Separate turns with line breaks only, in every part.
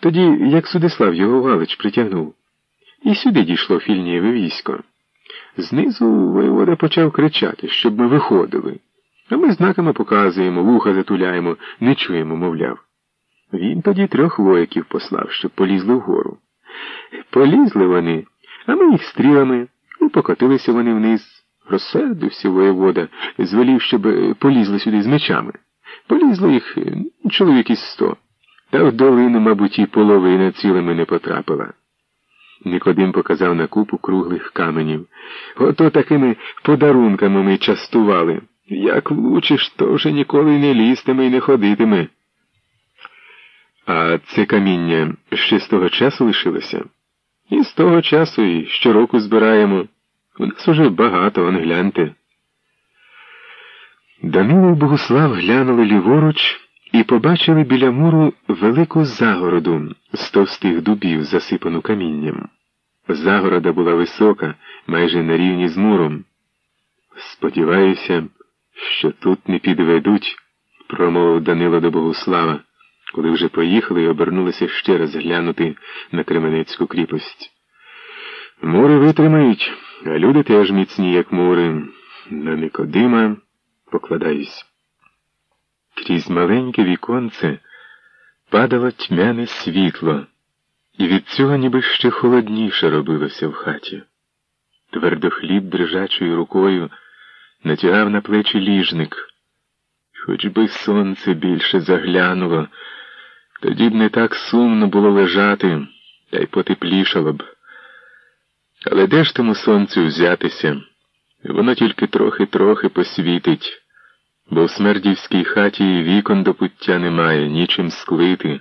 Тоді, як Судислав його Галич притягнув. І сюди дійшло фільнієве військо. Знизу воєвода почав кричати, щоб ми виходили. А ми знаками показуємо, вуха затуляємо, не чуємо, мовляв. Він тоді трьох вояків послав, щоб полізли вгору. Полізли вони, а ми їх стрілами, і покотилися вони вниз. Розсердився воєвода, звелів, щоб полізли сюди з мечами. Полізло їх чоловік із сто. Та в долину, мабуть, і половина цілими не потрапила. Никодим показав на купу круглих каменів. Ото такими подарунками ми частували. Як влучиш, то вже ніколи не лізтиме і не ходитиме. А це каміння ще з того часу лишилося? І з того часу і щороку збираємо. У нас уже багато, он гляньте. Данило і Богуслав глянули ліворуч і побачили біля муру велику загороду з товстих дубів, засипану камінням. Загорода була висока, майже на рівні з муром. Сподіваюся, що тут не підведуть, промовив Данило до Богуслава, коли вже поїхали і обернулися ще раз глянути на Кременецьку кріпость. Мури витримають, а люди теж міцні, як мури. На Никодима покладаюсь. Крізь маленьке віконце падало тьмяне світло, і від цього ніби ще холодніше робилося в хаті. Твердохліб дрижачою рукою натягав на плечі ліжник. Хоч би сонце більше заглянуло, тоді б не так сумно було лежати, та й потеплішало б. Але де ж тому сонцю взятися? Воно тільки трохи-трохи посвітить бо в смердівській хаті вікон до пуття немає, нічим склити.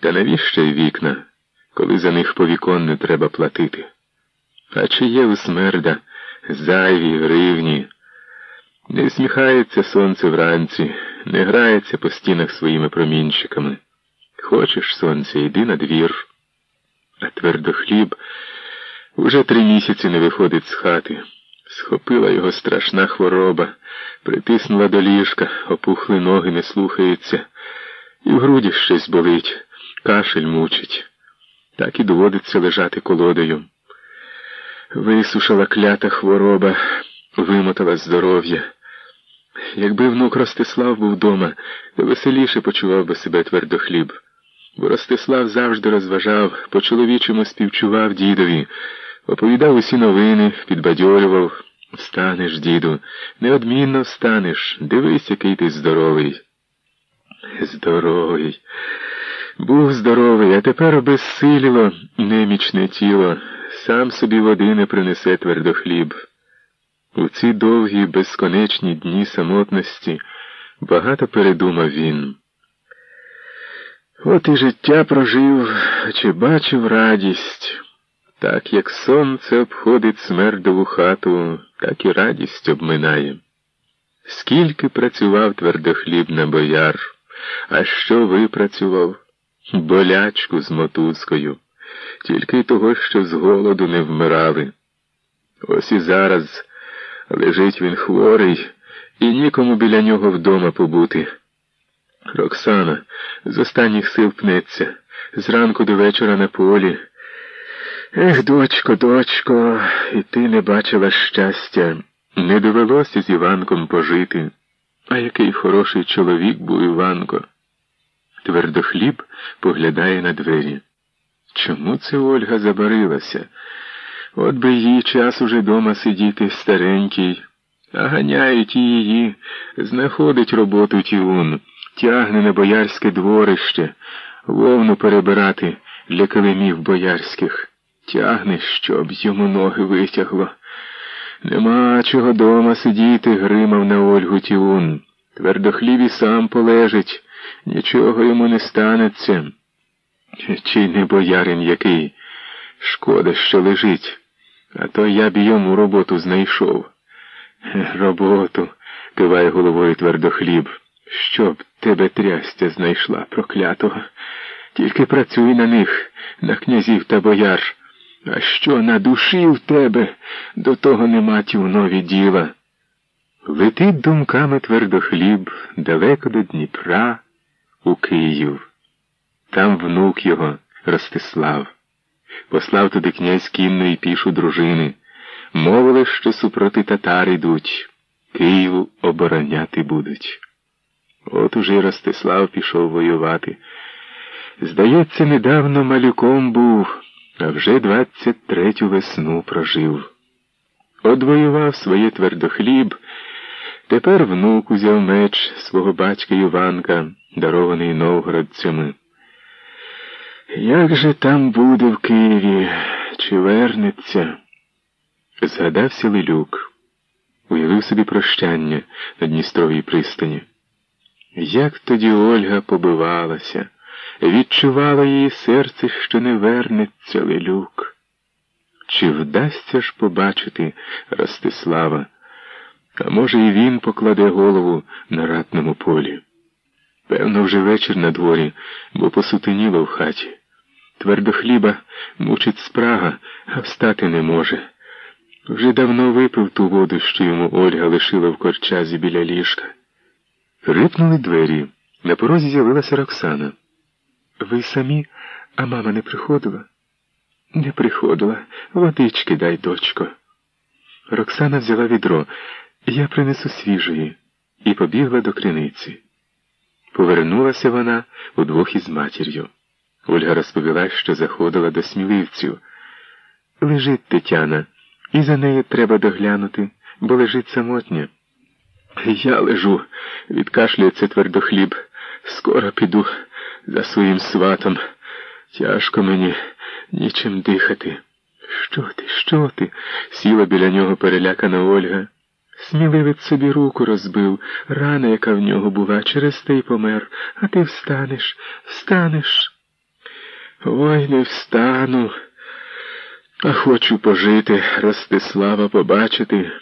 Та навіщо й вікна, коли за них по вікон не треба платити? А чи є у смерда зайві гривні? Не сміхається сонце вранці, не грається по стінах своїми промінчиками. Хочеш, сонце, йди на двір. А твердохліб уже три місяці не виходить з хати. Схопила його страшна хвороба, притиснула до ліжка, опухли ноги, не слухаються, і в груді щось болить, кашель мучить. Так і доводиться лежати колодою. Висушила клята хвороба, вимотала здоров'я. Якби внук Ростислав був вдома, то веселіше почував би себе твердохліб. Бо Ростислав завжди розважав, по чоловічому співчував дідові. Оповідав усі новини, підбадьорював. Встанеш, діду, неодмінно встанеш. Дивись, який ти здоровий. Здоровий. Був здоровий, а тепер обезсиліло немічне тіло, сам собі води не принесе твердохліб. У ці довгі, безконечні дні самотності багато передумав він. От і життя прожив, чи бачив радість. Так як сонце обходить смердову хату, так і радість обминає. Скільки працював твердохліб на бояр, а що випрацював? Болячку з мотузкою, тільки й того, що з голоду не вмирали. Ось і зараз лежить він хворий, і нікому біля нього вдома побути. Роксана з останніх сил пнеться, зранку до вечора на полі. Ех, дочко, дочко, і ти не бачила щастя. Не довелося з Іванком пожити. А який хороший чоловік був Іванко. Твердохліб поглядає на двері. Чому це Ольга забарилася? От би їй час уже дома сидіти старенький, а ганяють її, знаходить роботу тіун, тягне на боярське дворище, вовну перебирати для килимів боярських. Тягне, щоб йому ноги витягло. Нема чого дома сидіти, гримав на Ольгу Тіун. І сам полежить, нічого йому не станеться. Чи не боярин який? Шкода, що лежить, а то я б йому роботу знайшов. Роботу, киває головою твердохліб. Щоб тебе трястя знайшла, проклятого. Тільки працюй на них, на князів та бояр. А що на душі в тебе до того нема тівнові діла? Летить думками твердохліб далеко до Дніпра у Київ. Там внук його, Ростислав. Послав туди князь кінну і пішу дружини. Мовили, що супроти татар йдуть, Києву обороняти будуть. От уже Ростислав пішов воювати. Здається, недавно малюком був, а вже двадцять третю весну прожив. Одвоював своє твердохліб, тепер внук узяв меч свого батька Іванка, дарований новгородцями. Як же там буде в Києві, чи вернеться? Згадався Лилюк, уявив собі прощання на Дністровій пристані. Як тоді Ольга побивалася, відчувала її серце, що не вернеться Лилюк. Чи вдасться ж побачити Ростислава, а може, і він покладе голову на ратному полі? Певно, вже вечір на дворі, бо посутеніло в хаті. Твердо хліба мучить спрага, а встати не може. Вже давно випив ту воду, що йому Ольга лишила в корчазі біля ліжка. Рипнули двері. На порозі з'явилася Роксана. Ви самі, а мама не приходила? Не приходила. Водички дай, дочко. Роксана взяла відро. Я принесу свіжої, і побігла до криниці. Повернулася вона удвох із матір'ю. Ольга розповіла, що заходила до сміливців. Лежить Тетяна, і за нею треба доглянути, бо лежить самотня. Я лежу, відкашлюється твердохліб. Скоро піду за своїм сватом. Тяжко мені нічим дихати. Що ти, що ти? сіла біля нього перелякана Ольга. Сміливець собі руку розбив, рана, яка в нього була, через те й помер, а ти встанеш, встанеш. Ой, не встану, а хочу пожити, Ростислава побачити.